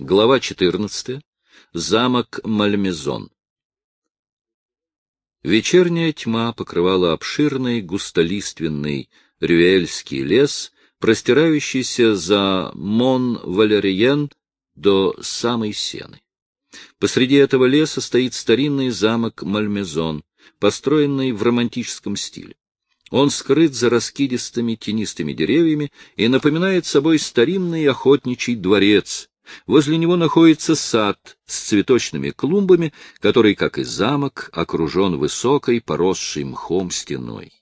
Глава 14. Замок Мальмезон. Вечерняя тьма покрывала обширный густолиственный рюэльский лес, простирающийся за Мон-Валериен до самой Сены. Посреди этого леса стоит старинный замок Мальмезон, построенный в романтическом стиле. Он скрыт за раскидистыми тенистыми деревьями и напоминает собой старинный охотничий дворец. Возле него находится сад с цветочными клумбами, который, как и замок, окружен высокой, поросшей мхом стеной.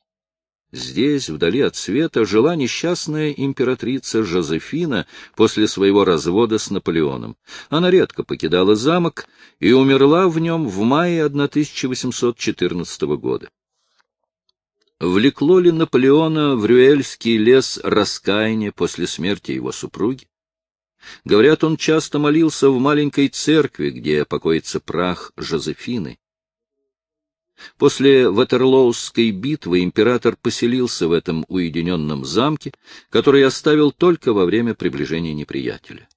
Здесь, вдали от света, жила несчастная императрица Жозефина после своего развода с Наполеоном. Она редко покидала замок и умерла в нем в мае 1814 года. Влекло ли Наполеона в Рюэльский лес раскаяние после смерти его супруги? Говорят, он часто молился в маленькой церкви, где покоится прах Жозефины. После Ватерлоусской битвы император поселился в этом уединенном замке, который оставил только во время приближения неприятеля.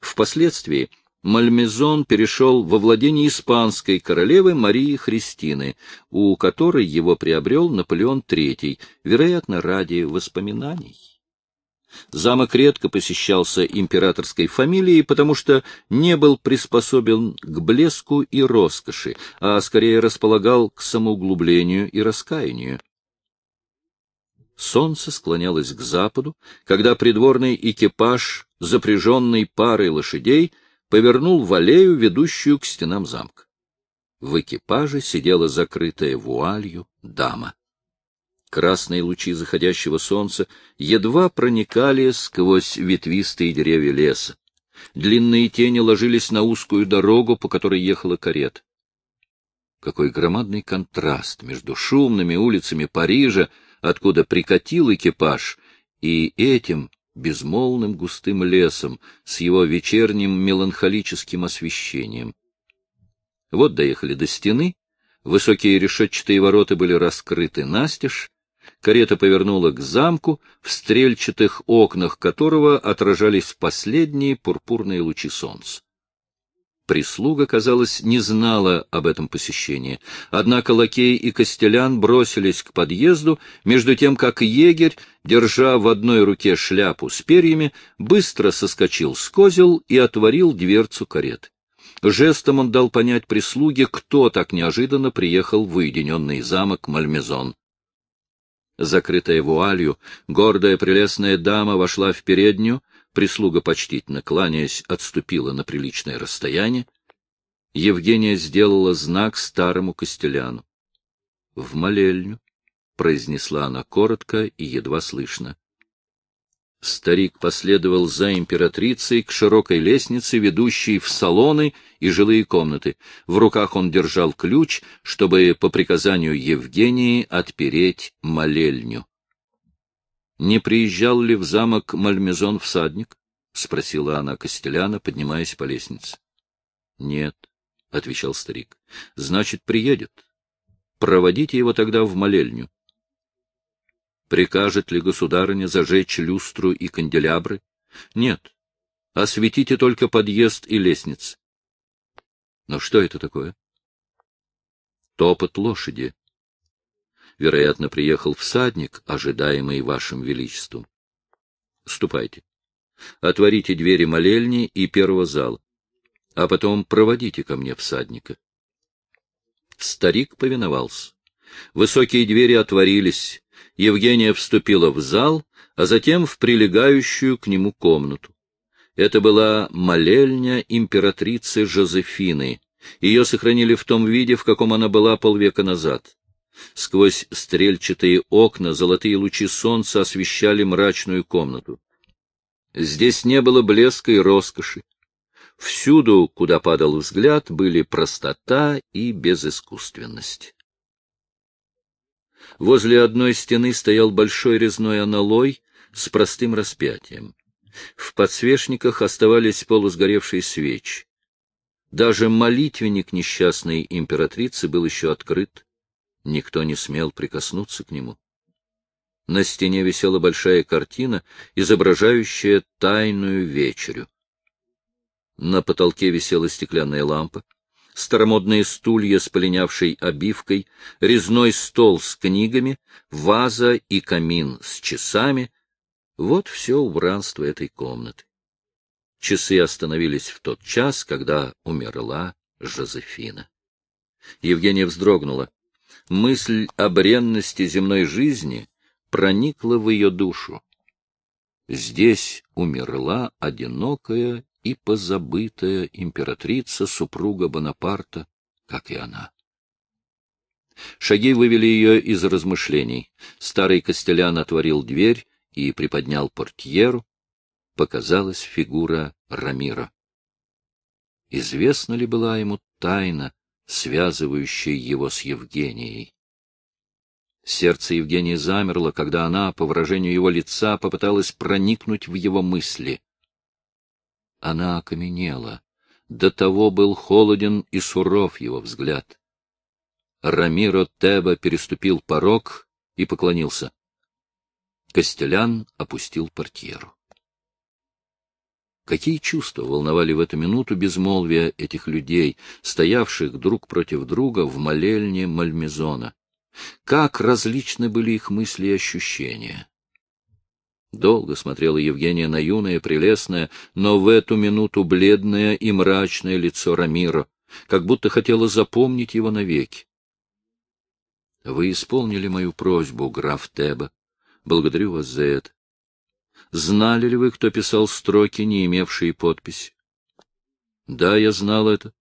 Впоследствии Мальмезон перешел во владение испанской королевы Марии Христины, у которой его приобрел Наполеон III, вероятно, ради воспоминаний. Замок редко посещался императорской фамилией, потому что не был приспособен к блеску и роскоши, а скорее располагал к самоуглублению и раскаянию. Солнце склонялось к западу, когда придворный экипаж, запряженный парой лошадей, повернул в аллею, ведущую к стенам замка. В экипаже сидела закрытая вуалью дама. Красные лучи заходящего солнца едва проникали сквозь ветвистые деревья леса. Длинные тени ложились на узкую дорогу, по которой ехала карета. Какой громадный контраст между шумными улицами Парижа, откуда прикатил экипаж, и этим безмолвным густым лесом с его вечерним меланхолическим освещением. Вот доехали до стены, высокие решетчатые ворота были раскрыты настежь, Карета повернула к замку, в стрельчатых окнах которого отражались последние пурпурные лучи солнца. Прислуга, казалось, не знала об этом посещении. Однако лакей и костелян бросились к подъезду, между тем как егерь, держа в одной руке шляпу с перьями, быстро соскочил с козел и отворил дверцу кареты. Жестом он дал понять прислуге, кто так неожиданно приехал в уединенный замок Мальмезон. Закрытая вуалью, гордая прелестная дама вошла в переднюю, прислуга, почтительно кланяясь, отступила на приличное расстояние. Евгения сделала знак старому костеляну. — В молельню, — произнесла она коротко и едва слышно. Старик последовал за императрицей к широкой лестнице, ведущей в салоны и жилые комнаты. В руках он держал ключ, чтобы по приказанию Евгении отпереть молельню. — Не приезжал ли в замок Мальмезон всадник? — спросила она Костеляна, поднимаясь по лестнице. — Нет, — отвечал старик. — Значит, приедет. Проводите его тогда в молельню. Прикажет ли государыня зажечь люстру и канделябры? Нет. Осветите только подъезд и лестницы. Но что это такое? Топот лошади. Вероятно, приехал всадник, ожидаемый вашим величеством. Ступайте. Отворите двери молельни и первого зала, а потом проводите ко мне всадника. Старик повиновался. Высокие двери отворились, Евгения вступила в зал, а затем в прилегающую к нему комнату. Это была молельня императрицы Жозефины. Ее сохранили в том виде, в каком она была полвека назад. Сквозь стрельчатые окна золотые лучи солнца освещали мрачную комнату. Здесь не было блеска и роскоши. Всюду, куда падал взгляд, были простота и безыскусственность. Возле одной стены стоял большой резной аналой с простым распятием. В подсвечниках оставались полусгоревшие свечи. Даже молитвенник несчастной императрицы был еще открыт. Никто не смел прикоснуться к нему. На стене висела большая картина, изображающая тайную вечерю. На потолке висела стеклянная лампа, старомодные стулья с полинявшей обивкой, резной стол с книгами, ваза и камин с часами — вот все убранство этой комнаты. Часы остановились в тот час, когда умерла Жозефина. Евгения вздрогнула. Мысль о бренности земной жизни проникла в ее душу. Здесь умерла одинокая и позабытая императрица, супруга Бонапарта, как и она. Шаги вывели ее из размышлений. Старый Костелян отворил дверь и приподнял портьеру. Показалась фигура Рамира. Известна ли была ему тайна, связывающая его с Евгенией? Сердце Евгении замерло, когда она, по выражению его лица, попыталась проникнуть в его мысли. Она окаменела. До того был холоден и суров его взгляд. Рамиро Теба переступил порог и поклонился. Костелян опустил портьеру. Какие чувства волновали в эту минуту безмолвия этих людей, стоявших друг против друга в молельне Мальмезона? Как различны были их мысли и ощущения. Долго смотрела Евгения на юное, прелестное, но в эту минуту бледное и мрачное лицо Рамира, как будто хотела запомнить его навеки. — Вы исполнили мою просьбу, граф Теба. Благодарю вас за это. Знали ли вы, кто писал строки, не имевшие подписи? — Да, я знал это,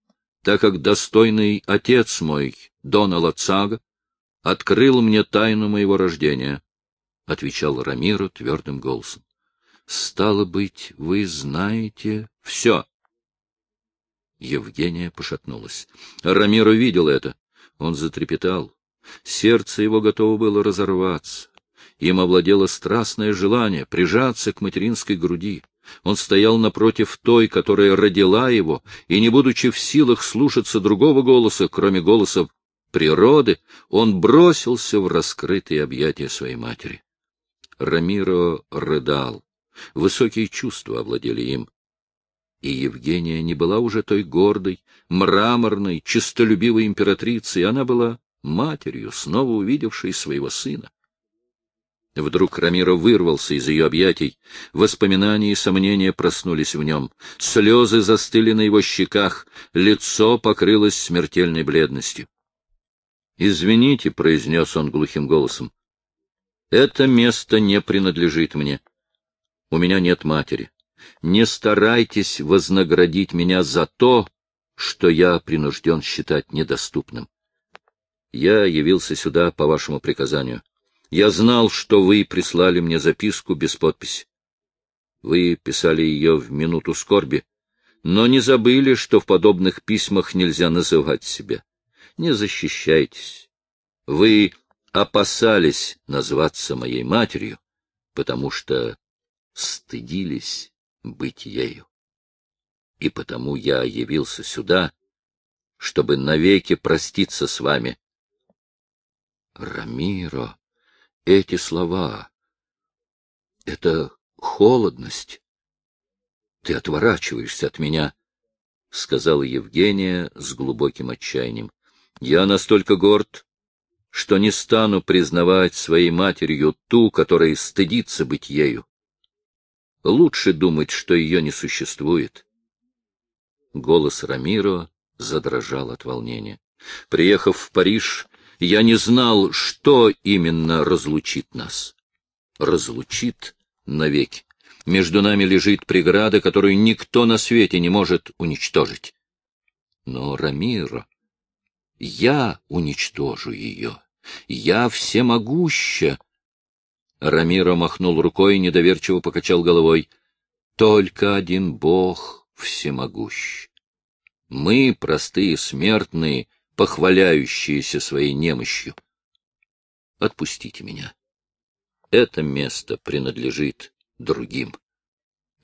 так как достойный отец мой, Дона Лацага, открыл мне тайну моего рождения, — отвечал Рамиру твердым голосом. — Стало быть, вы знаете все. Евгения пошатнулась. Рамиру видел это. Он затрепетал. Сердце его готово было разорваться. Им овладело страстное желание прижаться к материнской груди. Он стоял напротив той, которая родила его, и, не будучи в силах слушаться другого голоса, кроме голосов природы, он бросился в раскрытые объятия своей матери. Рамиро рыдал. Высокие чувства овладели им. И Евгения не была уже той гордой, мраморной, честолюбивой императрицей, она была матерью, снова увидевшей своего сына. Вдруг Рамиро вырвался из ее объятий. Воспоминания и сомнения проснулись в нем. Слезы застыли на его щеках, лицо покрылось смертельной бледностью. — Извините, — произнес он глухим голосом, — это место не принадлежит мне. У меня нет матери. Не старайтесь вознаградить меня за то, что я принужден считать недоступным. Я явился сюда по вашему приказанию. Я знал, что вы прислали мне записку без подписи. Вы писали ее в минуту скорби, но не забыли, что в подобных письмах нельзя называть себя не защищайтесь. Вы опасались назваться моей матерью, потому что стыдились быть ею. И потому я явился сюда, чтобы навеки проститься с вами. Рамиро, эти слова — это холодность. Ты отворачиваешься от меня, — сказала Евгения с глубоким отчаянием. Я настолько горд, что не стану признавать своей матерью ту, которая стыдится быть ею. Лучше думать, что ее не существует. Голос Рамиро задрожал от волнения. Приехав в Париж, я не знал, что именно разлучит нас. Разлучит навеки. Между нами лежит преграда, которую никто на свете не может уничтожить. Но Рамиро я уничтожу ее. Я всемогуща. Рамиро махнул рукой и недоверчиво покачал головой. Только один Бог всемогущ. Мы, простые смертные, похваляющиеся своей немощью. Отпустите меня. Это место принадлежит другим.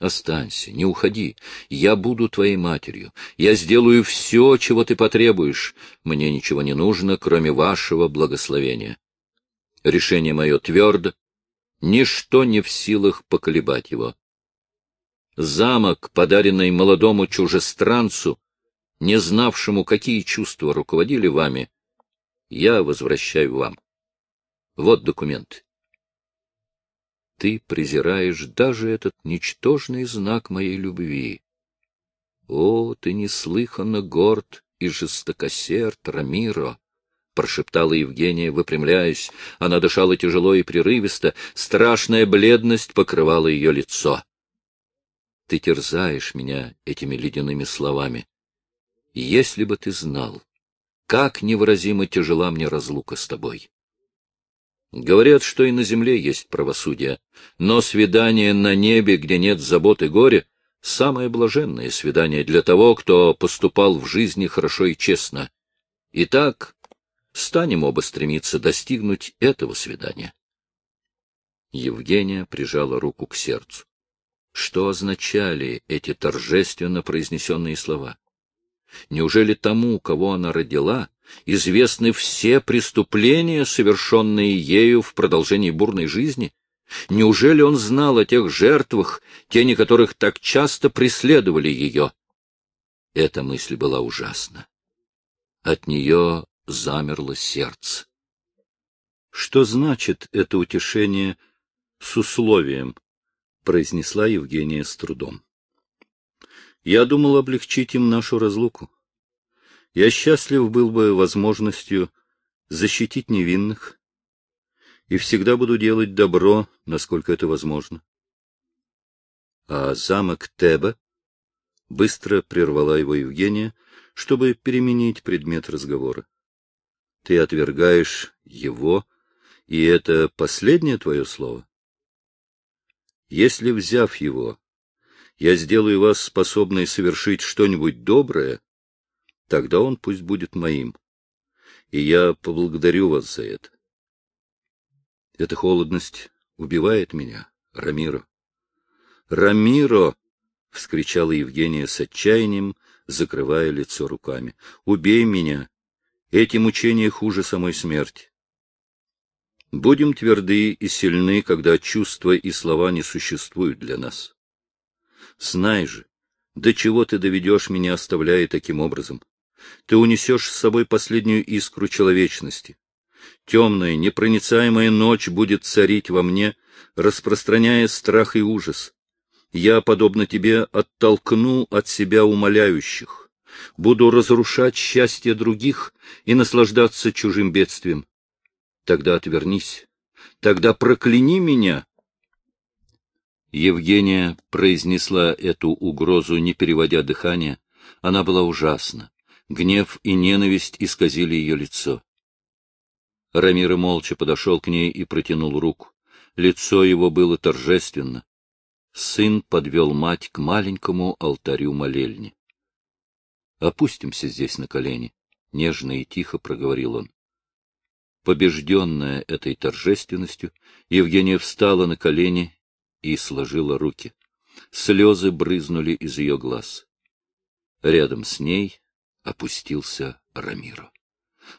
Останься, не уходи. Я буду твоей матерью. Я сделаю все, чего ты потребуешь. Мне ничего не нужно, кроме вашего благословения. Решение мое твердо. Ничто не в силах поколебать его. замок, подаренный молодому чужестранцу, не знавшему, какие чувства руководили вами, я возвращаю вам. Вот документ. Ты презираешь даже этот ничтожный знак моей любви. О, ты неслыханно горд и жестокосерд, Рамиро! — прошептала Евгения, выпрямляясь. Она дышала тяжело и прерывисто, страшная бледность покрывала ее лицо. — Ты терзаешь меня этими ледяными словами. Если бы ты знал, как невыразимо тяжела мне разлука с тобой. Говорят, что и на земле есть правосудие, но свидание на небе, где нет забот и горя, самое блаженное свидание для того, кто поступал в жизни хорошо и честно. Итак, станем оба стремиться достигнуть этого свидания. Евгения прижала руку к сердцу. Что означали эти торжественно произнесенные слова? Неужели тому, кого она родила, известны все преступления, совершенные ею в продолжении бурной жизни? Неужели он знал о тех жертвах, тени которых так часто преследовали ее? Эта мысль была ужасна. От нее замерло сердце. Что значит это утешение с условием? произнесла Евгения с трудом. Я думал облегчить им нашу разлуку. Я счастлив был бы возможностью защитить невинных и всегда буду делать добро, насколько это возможно. А замок Теба быстро прервала его Евгения, чтобы переменить предмет разговора. Ты отвергаешь его, и это последнее твое слово? Если, взяв его, я сделаю вас способной совершить что-нибудь доброе, тогда он пусть будет моим. И я поблагодарю вас за это. Эта холодность убивает меня, Рамиро. Рамиро! — вскричала Евгения с отчаянием, закрывая лицо руками. — Убей меня! Эти мучения хуже самой смерти. Будем тверды и сильны, когда чувства и слова не существуют для нас. Знай же, до чего ты доведешь меня, оставляя таким образом. Ты унесешь с собой последнюю искру человечности. Темная, непроницаемая ночь будет царить во мне, распространяя страх и ужас. Я, подобно тебе, оттолкну от себя умоляющих буду разрушать счастье других и наслаждаться чужим бедствием. Тогда отвернись, тогда прокляни меня. Евгения произнесла эту угрозу, не переводя дыхания. Она была ужасна. Гнев и ненависть исказили ее лицо. Рамира молча подошел к ней и протянул руку. Лицо его было торжественно. Сын подвел мать к маленькому алтарю молельни. Опустимся здесь на колени, — нежно и тихо проговорил он. Побежденная этой торжественностью, Евгения встала на колени и сложила руки. Слезы брызнули из ее глаз. Рядом с ней опустился Рамиро.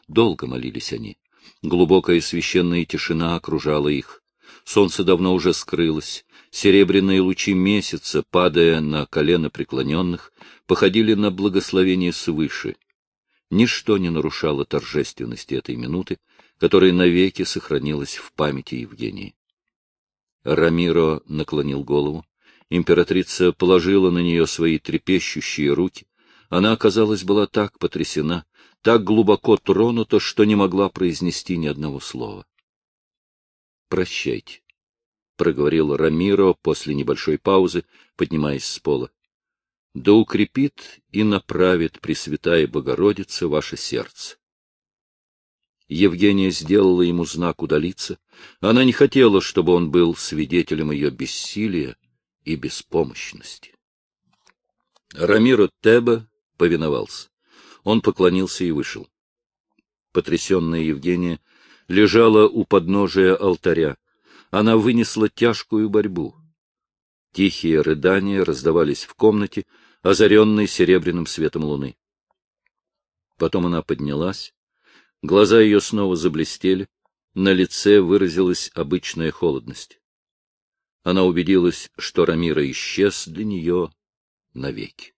Долго молились они. Глубокая священная тишина окружала их. Солнце давно уже скрылось. Серебряные лучи месяца, падая на колено преклоненных, походили на благословение свыше. Ничто не нарушало торжественности этой минуты, которая навеки сохранилась в памяти Евгении. Рамиро наклонил голову. Императрица положила на нее свои трепещущие руки. Она, казалось, была так потрясена, так глубоко тронута, что не могла произнести ни одного слова. «Прощайте», — проговорил Рамиро после небольшой паузы, поднимаясь с пола да укрепит и направит Пресвятая Богородица ваше сердце. Евгения сделала ему знак удалиться. Она не хотела, чтобы он был свидетелем ее бессилия и беспомощности. Рамиро Теба повиновался. Он поклонился и вышел. Потрясенная Евгения лежала у подножия алтаря. Она вынесла тяжкую борьбу. Тихие рыдания раздавались в комнате, озаренной серебряным светом луны. Потом она поднялась, глаза ее снова заблестели, на лице выразилась обычная холодность. она убедилась, что Рамира исчез для нее навеки.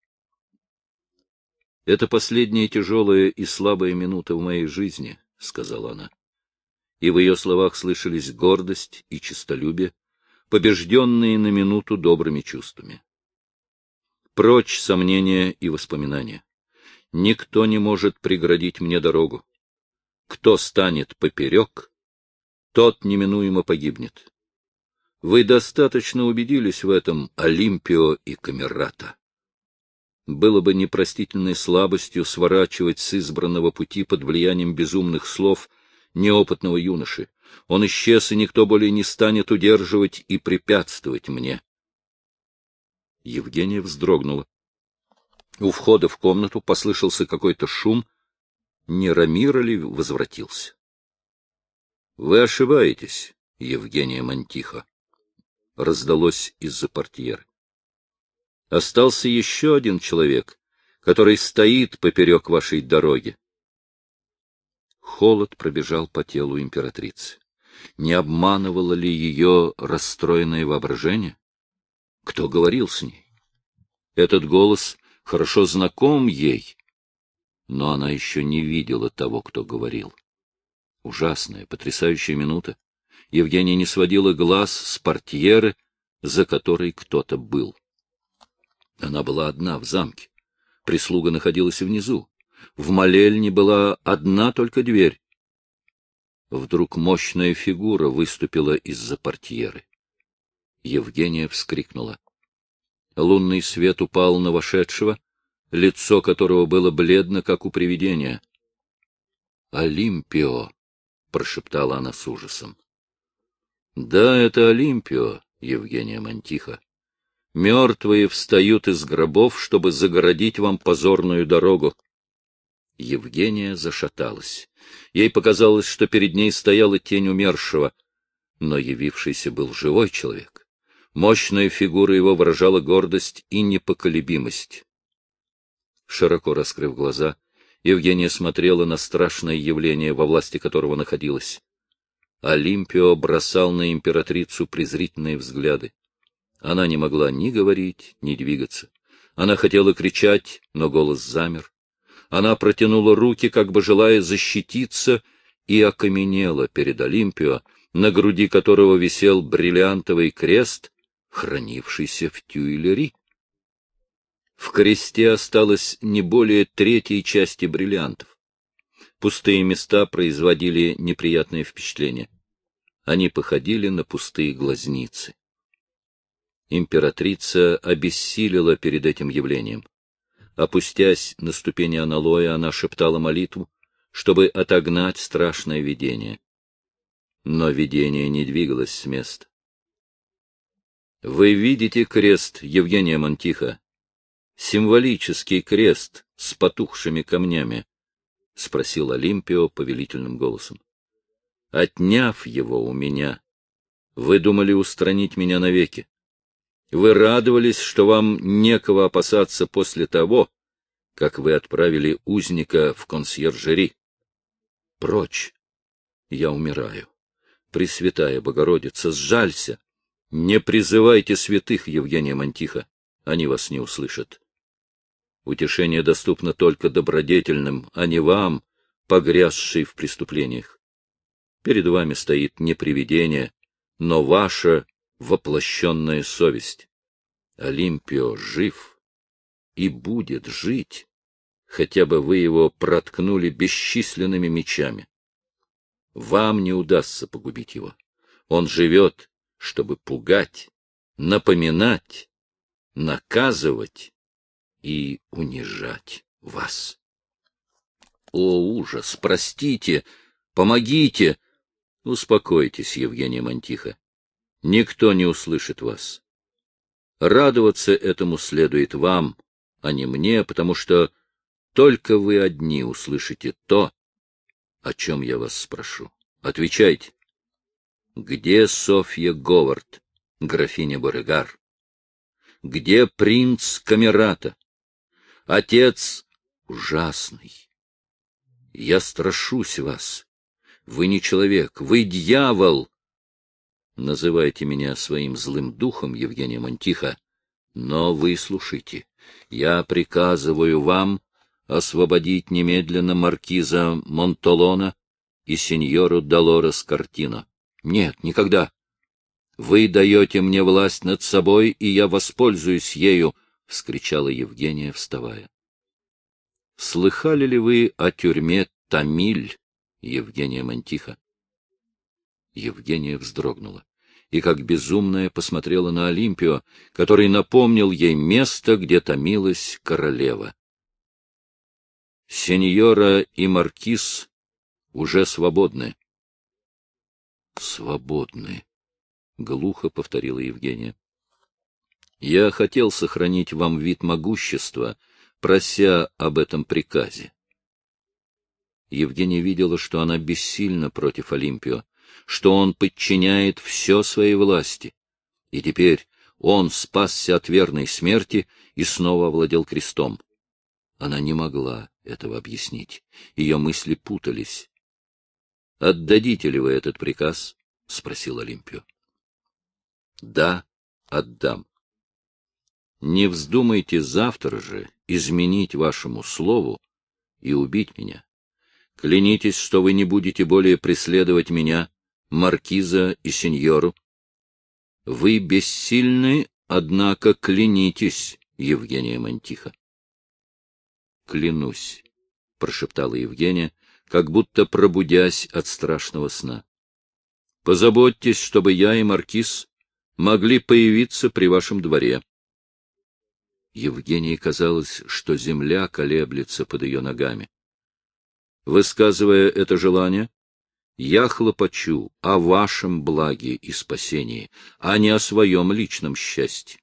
«Это последняя тяжелая и слабая минута в моей жизни», — сказала она. И в ее словах слышались гордость и честолюбие, побежденные на минуту добрыми чувствами. Прочь сомнения и воспоминания. Никто не может преградить мне дорогу. Кто станет поперек, тот неминуемо погибнет. Вы достаточно убедились в этом, Олимпио и Камерата. Было бы непростительной слабостью сворачивать с избранного пути под влиянием безумных слов неопытного юноши. Он исчез, и никто более не станет удерживать и препятствовать мне. Евгения вздрогнула. У входа в комнату послышался какой-то шум. Не Рамира ли возвратился? — Вы ошибаетесь, Евгения Мантиха. Раздалось из-за портьеры. Остался еще один человек, который стоит поперек вашей дороги. Холод пробежал по телу императрицы. Не обманывало ли ее расстроенное воображение? Кто говорил с ней? Этот голос хорошо знаком ей, но она еще не видела того, кто говорил. Ужасная, потрясающая минута. Евгения не сводила глаз с портьеры, за которой кто-то был. Она была одна в замке. Прислуга находилась внизу. В молельне была одна только дверь. Вдруг мощная фигура выступила из-за портьеры. Евгения вскрикнула. Лунный свет упал на вошедшего, лицо которого было бледно, как у привидения. «Олимпио!» — прошептала она с ужасом. «Да, это Олимпио, Евгения Мантиха. Мертвые встают из гробов, чтобы загородить вам позорную дорогу». Евгения зашаталась. Ей показалось, что перед ней стояла тень умершего, но явившийся был живой человек. Мощная фигура его выражала гордость и непоколебимость. Широко раскрыв глаза, Евгения смотрела на страшное явление, во власти которого находилась. Олимпио бросал на императрицу презрительные взгляды. Она не могла ни говорить, ни двигаться. Она хотела кричать, но голос замер. Она протянула руки, как бы желая защититься, и окаменела перед Олимпио, на груди которого висел бриллиантовый крест, хранившийся в Тюильри. В кресте осталось не более третьей части бриллиантов. Пустые места производили неприятное впечатление. Они походили на пустые глазницы. Императрица обессилила перед этим явлением. Опустясь на ступени аналоя, она шептала молитву, чтобы отогнать страшное видение. Но видение не двигалось с места. Вы видите крест Евгения Монтиха? Символический крест с потухшими камнями, — спросил Олимпио повелительным голосом. Отняв его у меня, вы думали устранить меня навеки. Вы радовались, что вам некого опасаться после того, как вы отправили узника в консьержери. Прочь! Я умираю. Пресвятая Богородица, сжалься! Не призывайте святых, Евгения Мантиха, они вас не услышат. Утешение доступно только добродетельным, а не вам, погрязший в преступлениях. Перед вами стоит не привидение, но ваша воплощенная совесть. Олимпио жив и будет жить, хотя бы вы его проткнули бесчисленными мечами. Вам не удастся погубить его. Он живет чтобы пугать, напоминать, наказывать и унижать вас. О, ужас! Простите! Помогите! Успокойтесь, Евгения Мантиха. Никто не услышит вас. Радоваться этому следует вам, а не мне, потому что только вы одни услышите то, о чем я вас спрошу. Отвечайте. Где Софья Говард, графиня Борегар? Где принц Камерата? Отец ужасный. Я страшусь вас. Вы не человек, вы дьявол. Называйте меня своим злым духом, Евгения Монтиха, но выслушайте. Я приказываю вам освободить немедленно маркиза Монтолона и сеньору Долорес Картино. Нет, никогда. Вы даете мне власть над собой, и я воспользуюсь ею, — вскричала Евгения, вставая. — Слыхали ли вы о тюрьме Тамиль, Евгения Монтиха? Евгения вздрогнула и, как безумная, посмотрела на Олимпио, который напомнил ей место, где томилась королева. Сеньора и маркиз уже свободны. — Свободны, — глухо повторила Евгения. — Я хотел сохранить вам вид могущества, прося об этом приказе. Евгения видела, что она бессильна против Олимпио, что он подчиняет все своей власти. И теперь он спасся от верной смерти и снова овладел крестом. Она не могла этого объяснить. Ее мысли путались. — Отдадите ли вы этот приказ? — спросил Олимпио. — Да, отдам. Не вздумайте завтра же изменить вашему слову и убить меня. Клянитесь, что вы не будете более преследовать меня, маркиза и сеньору. Вы бессильны, однако клянитесь, Евгения Монтиха. Клянусь, — прошептала Евгения, как будто пробудясь от страшного сна. Позаботьтесь, чтобы я и маркиз могли появиться при вашем дворе. Евгении казалось, что земля колеблется под ее ногами. Высказывая это желание, я хлопочу о вашем благе и спасении, а не о своем личном счастье.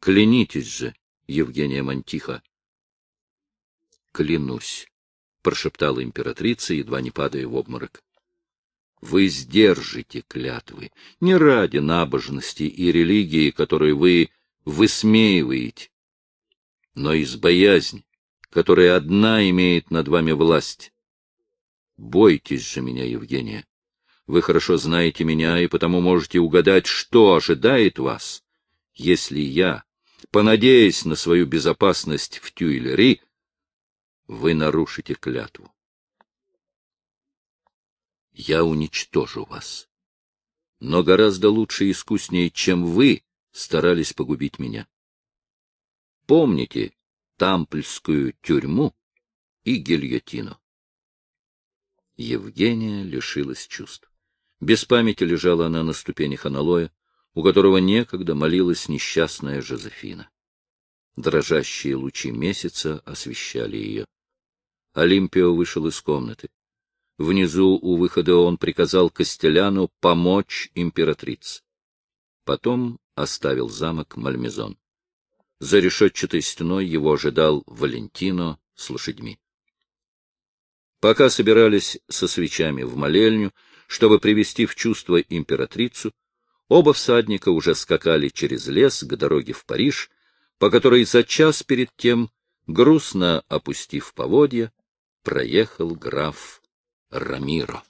Клянитесь же, Евгения Монтиха. Клянусь, — прошептала императрица, едва не падая в обморок. Вы сдержите клятвы, не ради набожности и религии, которые вы высмеиваете, но из боязни, которая одна имеет над вами власть. Бойтесь же меня, Евгения. Вы хорошо знаете меня и потому можете угадать, что ожидает вас, если я, понадеясь на свою безопасность в Тюильри, вы нарушите клятву. Я уничтожу вас. Но гораздо лучше и искуснее, чем вы, старались погубить меня. Помните, Тампльскую тюрьму и гильотину. Евгения лишилась чувств. Без памяти лежала она на ступенях аналоя, у которого некогда молилась несчастная Жозефина. Дрожащие лучи месяца освещали ее. Олимпио вышел из комнаты. Внизу у выхода он приказал Костеляну помочь императрице. Потом оставил замок Мальмезон. За решетчатой стеной его ожидал Валентино с лошадьми. Пока собирались со свечами в молельню, чтобы привести в чувство императрицу, оба всадника уже скакали через лес к дороге в Париж, по которой за час перед тем, грустно опустив поводья, проехал граф Рамиро.